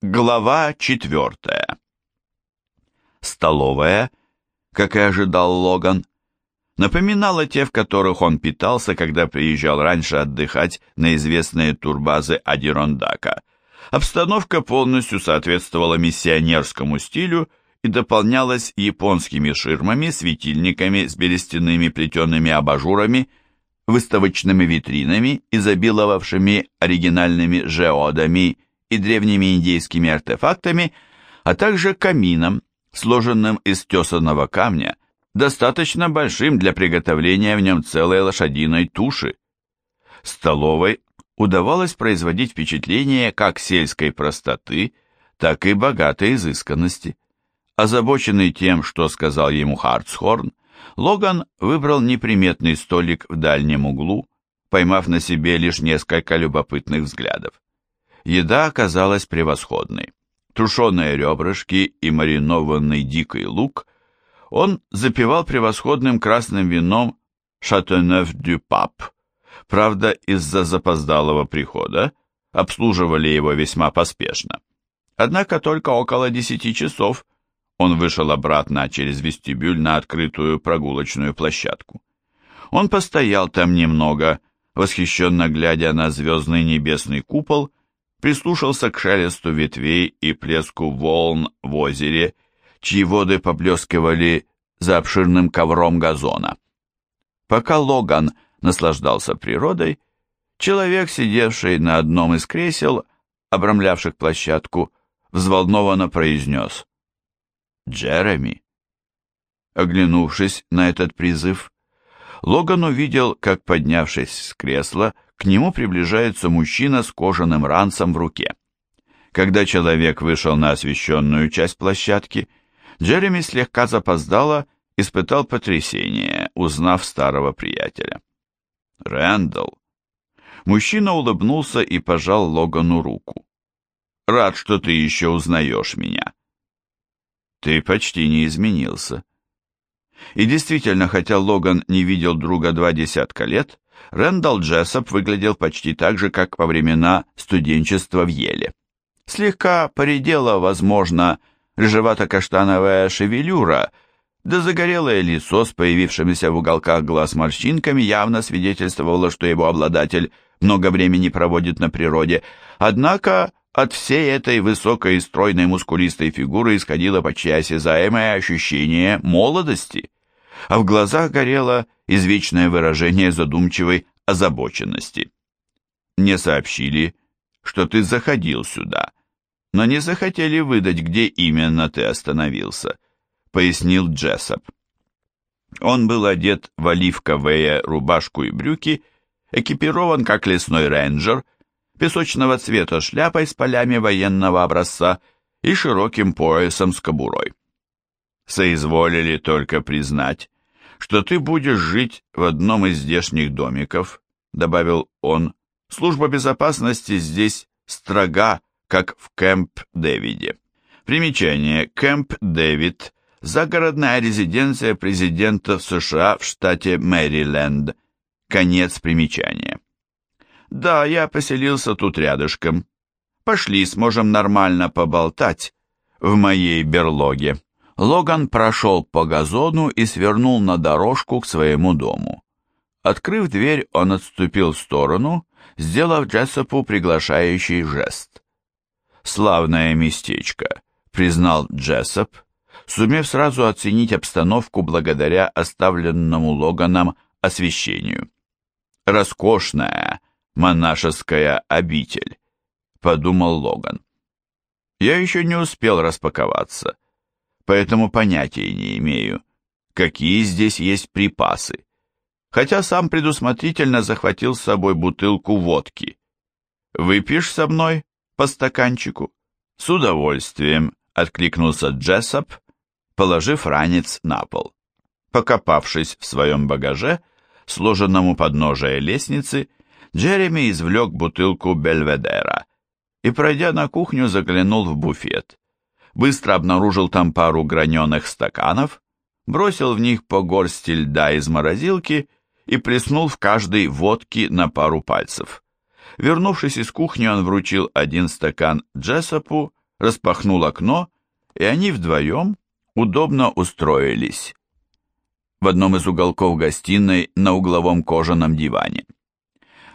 Глава четвертая. Столовая, как и ожидал Логан, напоминала те, в которых он питался, когда приезжал раньше отдыхать на известные турбазы Адирондака. Обстановка полностью соответствовала миссионерскому стилю и дополнялась японскими ширмами, светильниками с берестяными плетеными абажурами, выставочными витринами, изобиловавшими оригинальными жеодами и древними индейскими артефактами, а также камином, сложенным из тесаного камня, достаточно большим для приготовления в нем целой лошадиной туши. Столовой удавалось производить впечатление как сельской простоты, так и богатой изысканности. Озабоченный тем, что сказал ему Хартсхорн, Логан выбрал неприметный столик в дальнем углу, поймав на себе лишь несколько любопытных взглядов. Еда оказалась превосходной. Тушеные ребрышки и маринованный дикий лук он запивал превосходным красным вином «Шатенев-дю-Пап». Правда, из-за запоздалого прихода обслуживали его весьма поспешно. Однако только около десяти часов он вышел обратно через вестибюль на открытую прогулочную площадку. Он постоял там немного, восхищенно глядя на звездный небесный купол, прислушался к шелесту ветвей и плеску волн в озере, чьи воды поблескивали за обширным ковром газона. Пока Логан наслаждался природой, человек, сидевший на одном из кресел, обрамлявших площадку, взволнованно произнес «Джереми». Оглянувшись на этот призыв, Логан увидел, как, поднявшись с кресла, к нему приближается мужчина с кожаным ранцем в руке. Когда человек вышел на освещенную часть площадки, Джереми слегка запоздало испытал потрясение, узнав старого приятеля. «Рэндалл!» Мужчина улыбнулся и пожал Логану руку. «Рад, что ты еще узнаешь меня». «Ты почти не изменился». И действительно, хотя Логан не видел друга два десятка лет, Рэндалл Джессоп выглядел почти так же, как во времена студенчества в Еле. Слегка поредела, возможно, рыжевато-каштановая шевелюра, да загорелое лицо с появившимися в уголках глаз морщинками явно свидетельствовало, что его обладатель много времени проводит на природе. Однако от всей этой высокой и стройной мускулистой фигуры исходило почти осязаемое ощущение молодости, а в глазах горело извечное выражение задумчивой озабоченности. Мне сообщили, что ты заходил сюда, но не захотели выдать, где именно ты остановился, пояснил Джессоп. Он был одет в оливковые рубашку и брюки, экипирован как лесной рейнджер, песочного цвета шляпой с полями военного образца и широким поясом с кобурой. Соизволили только признать, что ты будешь жить в одном из здешних домиков, добавил он. Служба безопасности здесь строга, как в Кэмп-Дэвиде. Примечание. Кэмп-Дэвид – загородная резиденция президента США в штате Мэриленд. Конец примечания. Да, я поселился тут рядышком. Пошли, сможем нормально поболтать в моей берлоге. Логан прошел по газону и свернул на дорожку к своему дому. Открыв дверь, он отступил в сторону, сделав Джессопу приглашающий жест. «Славное местечко», — признал Джессоп, сумев сразу оценить обстановку благодаря оставленному Логаном освещению. «Роскошная монашеская обитель», — подумал Логан. «Я еще не успел распаковаться» поэтому понятия не имею, какие здесь есть припасы, хотя сам предусмотрительно захватил с собой бутылку водки. «Выпьешь со мной по стаканчику?» «С удовольствием», — откликнулся Джессоп, положив ранец на пол. Покопавшись в своем багаже, сложенном у подножия лестницы, Джереми извлек бутылку Бельведера и, пройдя на кухню, заглянул в буфет быстро обнаружил там пару граненых стаканов, бросил в них по горсти льда из морозилки и плеснул в каждый водки на пару пальцев. Вернувшись из кухни, он вручил один стакан Джессопу, распахнул окно, и они вдвоем удобно устроились в одном из уголков гостиной на угловом кожаном диване.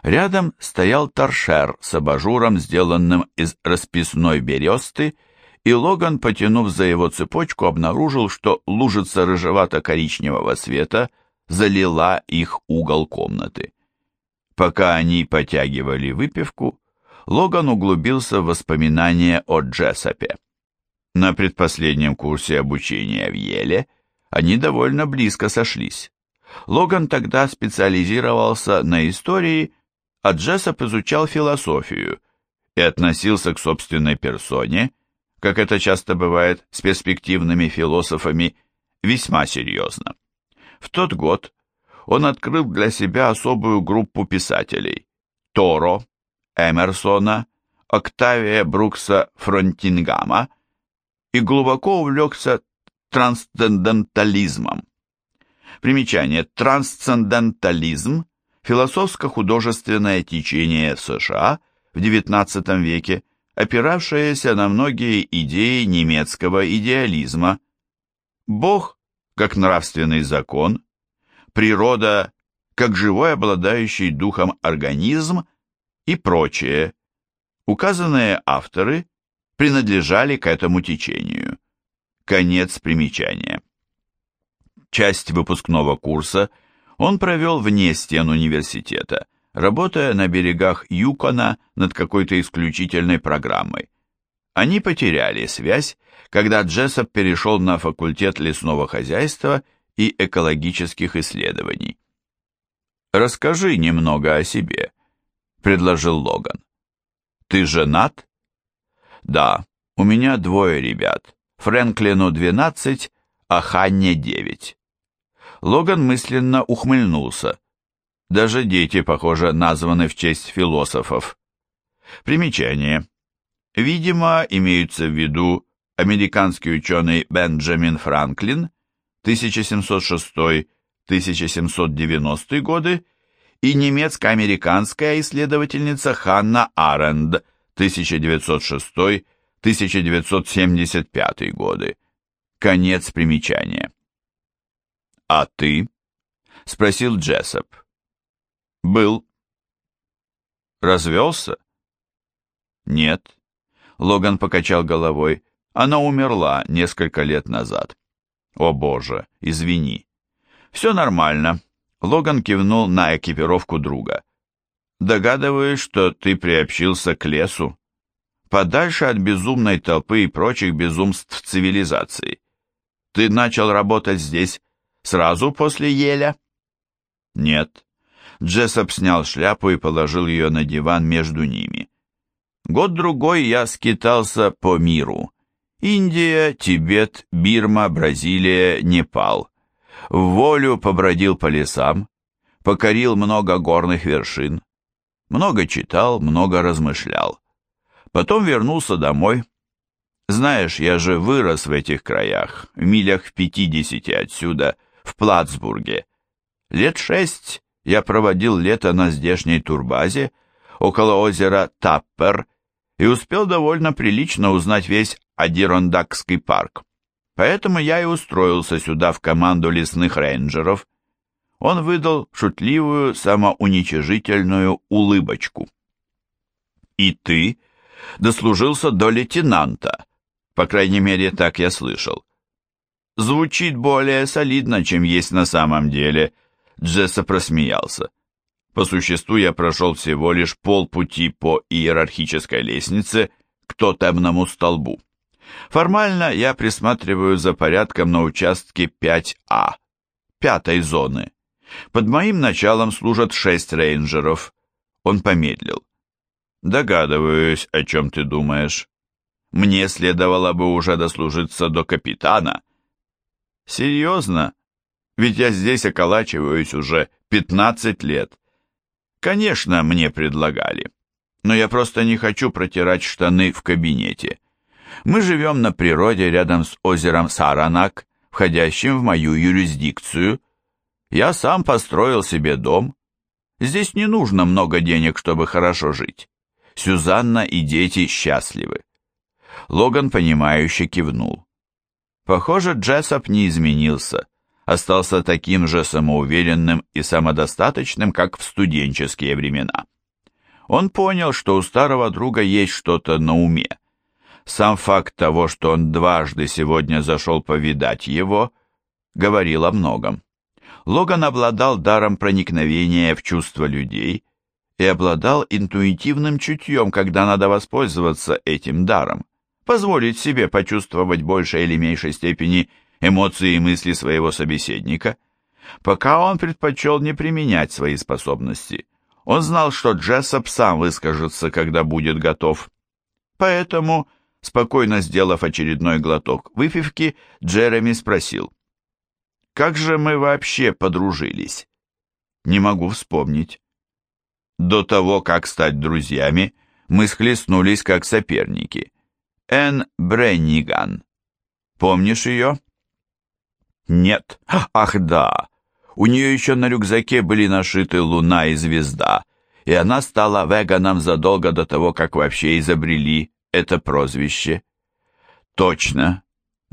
Рядом стоял торшер с абажуром, сделанным из расписной бересты, и Логан, потянув за его цепочку, обнаружил, что лужица рыжевато-коричневого цвета залила их угол комнаты. Пока они потягивали выпивку, Логан углубился в воспоминания о Джессопе. На предпоследнем курсе обучения в Еле они довольно близко сошлись. Логан тогда специализировался на истории, а Джессоп изучал философию и относился к собственной персоне, как это часто бывает с перспективными философами, весьма серьезно. В тот год он открыл для себя особую группу писателей – Торо, Эмерсона, Октавия Брукса Фронтингама и глубоко увлекся трансцендентализмом. Примечание. Трансцендентализм – философско-художественное течение США в XIX веке, опиравшееся на многие идеи немецкого идеализма. Бог как нравственный закон, природа как живой обладающий духом организм и прочее. Указанные авторы принадлежали к этому течению. Конец примечания. Часть выпускного курса он провел вне стен университета, работая на берегах Юкона над какой-то исключительной программой. Они потеряли связь, когда Джессоп перешел на факультет лесного хозяйства и экологических исследований. «Расскажи немного о себе», — предложил Логан. «Ты женат?» «Да, у меня двое ребят. Фрэнклину 12, а Ханне 9». Логан мысленно ухмыльнулся. Даже дети, похоже, названы в честь философов. Примечание. Видимо, имеются в виду американский ученый Бенджамин Франклин 1706-1790 годы и немецко-американская исследовательница Ханна Аренд 1906-1975 годы. Конец примечания. «А ты?» — спросил Джессоп. «Был». «Развелся?» «Нет». Логан покачал головой. «Она умерла несколько лет назад». «О боже, извини». «Все нормально». Логан кивнул на экипировку друга. «Догадываюсь, что ты приобщился к лесу. Подальше от безумной толпы и прочих безумств цивилизации. Ты начал работать здесь сразу после еля?» «Нет». Джессоп снял шляпу и положил ее на диван между ними. Год-другой я скитался по миру. Индия, Тибет, Бирма, Бразилия, Непал. В волю побродил по лесам, покорил много горных вершин. Много читал, много размышлял. Потом вернулся домой. Знаешь, я же вырос в этих краях, в милях в пятидесяти отсюда, в Плацбурге. Лет шесть я проводил лето на здешней турбазе, около озера Таппер, и успел довольно прилично узнать весь Адирондакский парк. Поэтому я и устроился сюда в команду лесных рейнджеров. Он выдал шутливую, самоуничижительную улыбочку. «И ты дослужился до лейтенанта», по крайней мере, так я слышал. Звучит более солидно, чем есть на самом деле, Джесса просмеялся. По существу я прошел всего лишь полпути по иерархической лестнице к тотемному столбу. Формально я присматриваю за порядком на участке 5А, пятой зоны. Под моим началом служат шесть рейнджеров. Он помедлил. Догадываюсь, о чем ты думаешь. Мне следовало бы уже дослужиться до капитана. Серьезно? Ведь я здесь околачиваюсь уже 15 лет. Конечно, мне предлагали. Но я просто не хочу протирать штаны в кабинете. Мы живем на природе рядом с озером Саранак, входящим в мою юрисдикцию. Я сам построил себе дом. Здесь не нужно много денег, чтобы хорошо жить. Сюзанна и дети счастливы. Логан, понимающе кивнул. Похоже, Джессоп не изменился, остался таким же самоуверенным и самодостаточным, как в студенческие времена. Он понял, что у старого друга есть что-то на уме. Сам факт того, что он дважды сегодня зашел повидать его, говорил о многом. Логан обладал даром проникновения в чувства людей и обладал интуитивным чутьем, когда надо воспользоваться этим даром, позволить себе почувствовать в большей или меньшей степени эмоции и мысли своего собеседника. Пока он предпочел не применять свои способности. Он знал, что Джессоп сам выскажется, когда будет готов. Поэтому, спокойно сделав очередной глоток выпивки, Джереми спросил. «Как же мы вообще подружились?» «Не могу вспомнить». До того, как стать друзьями, мы схлестнулись как соперники. Энн Бренниган. Помнишь ее? Нет. Ах, да. У нее еще на рюкзаке были нашиты луна и звезда, и она стала веганом задолго до того, как вообще изобрели это прозвище. Точно.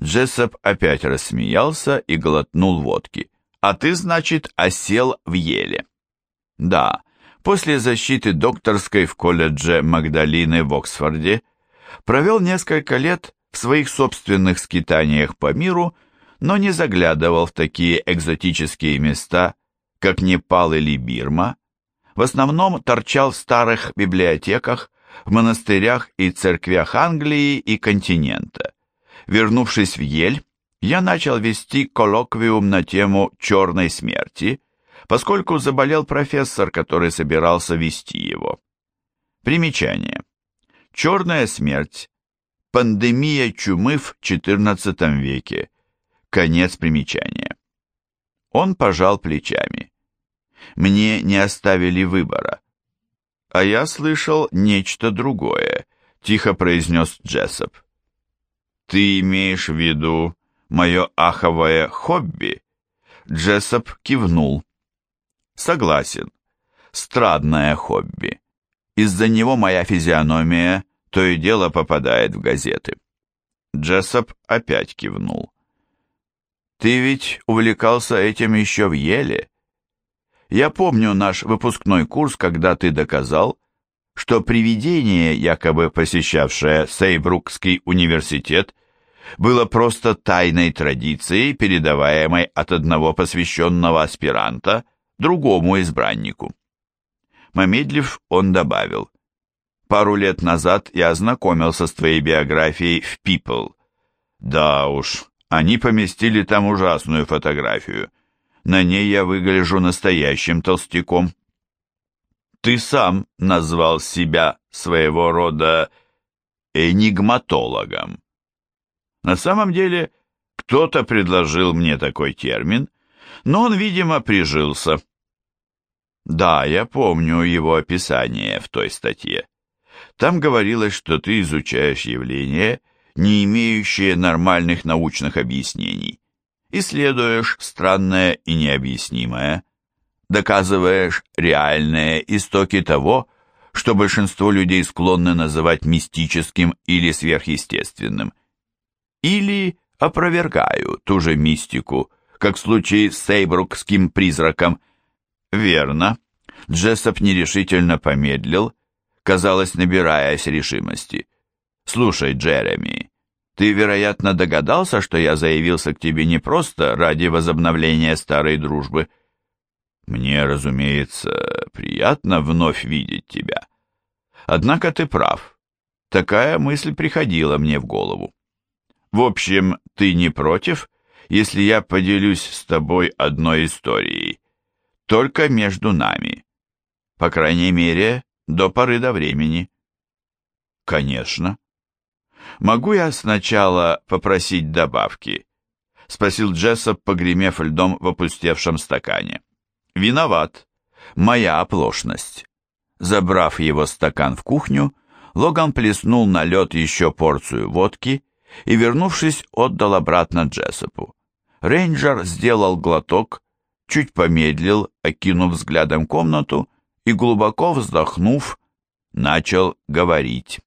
Джессоп опять рассмеялся и глотнул водки. А ты, значит, осел в еле. Да, после защиты докторской в колледже Магдалины в Оксфорде провел несколько лет в своих собственных скитаниях по миру, но не заглядывал в такие экзотические места, как Непал или Бирма, в основном торчал в старых библиотеках, в монастырях и церквях Англии и континента. Вернувшись в Ель, я начал вести коллоквиум на тему «черной смерти», поскольку заболел профессор, который собирался вести его. Примечание. Черная смерть. Пандемия чумы в XIV веке. Конец примечания. Он пожал плечами. Мне не оставили выбора. А я слышал нечто другое, тихо произнес Джессоп. Ты имеешь в виду мое аховое хобби? Джессоп кивнул. Согласен. Страдное хобби. Из-за него моя физиономия то и дело попадает в газеты. Джессоп опять кивнул. Ты ведь увлекался этим еще в Еле? Я помню наш выпускной курс, когда ты доказал, что привидение, якобы посещавшее Сейбрукский университет, было просто тайной традицией, передаваемой от одного посвященного аспиранта другому избраннику. Помедлив, он добавил, «Пару лет назад я ознакомился с твоей биографией в People. Да уж, они поместили там ужасную фотографию. На ней я выгляжу настоящим толстяком. Ты сам назвал себя своего рода энигматологом. На самом деле, кто-то предложил мне такой термин, но он, видимо, прижился. Да, я помню его описание в той статье. Там говорилось, что ты изучаешь явления, не имеющие нормальных научных объяснений. Исследуешь странное и необъяснимое, доказываешь реальные истоки того, что большинство людей склонны называть мистическим или сверхъестественным. Или опровергаю ту же мистику, как в случае с сейбрукским призраком. Верно. Джессоп нерешительно помедлил, казалось, набираясь решимости. «Слушай, Джереми, ты, вероятно, догадался, что я заявился к тебе не просто ради возобновления старой дружбы. Мне, разумеется, приятно вновь видеть тебя. Однако ты прав. Такая мысль приходила мне в голову. В общем, ты не против, если я поделюсь с тобой одной историей? Только между нами. По крайней мере, до поры до времени. Конечно. Могу я сначала попросить добавки? Спросил Джессоп, погремев льдом в опустевшем стакане. Виноват. Моя оплошность. Забрав его стакан в кухню, Логан плеснул на лед еще порцию водки и, вернувшись, отдал обратно Джессопу. Рейнджер сделал глоток, чуть помедлил, окинув взглядом комнату и, глубоко вздохнув, начал говорить.